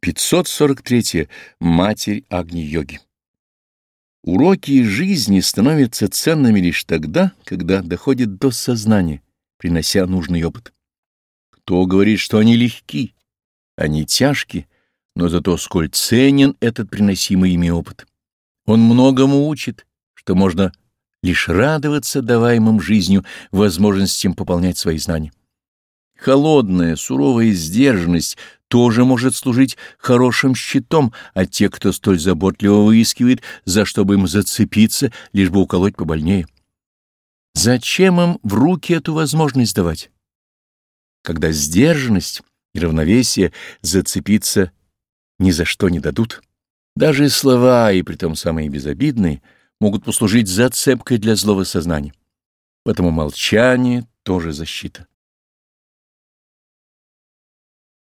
543. Матерь Агни-йоги. Уроки жизни становятся ценными лишь тогда, когда доходят до сознания, принося нужный опыт. Кто говорит, что они легки, они тяжки, но зато сколь ценен этот приносимый ими опыт. Он многому учит, что можно лишь радоваться даваемым жизнью возможностям пополнять свои знания. Холодная, суровая сдержанность тоже может служить хорошим щитом, а те, кто столь заботливо выискивает, за что бы им зацепиться, лишь бы уколоть побольнее. Зачем им в руки эту возможность давать? Когда сдержанность и равновесие зацепиться ни за что не дадут. Даже слова, и притом самые безобидные, могут послужить зацепкой для злого сознания. Поэтому молчание тоже защита.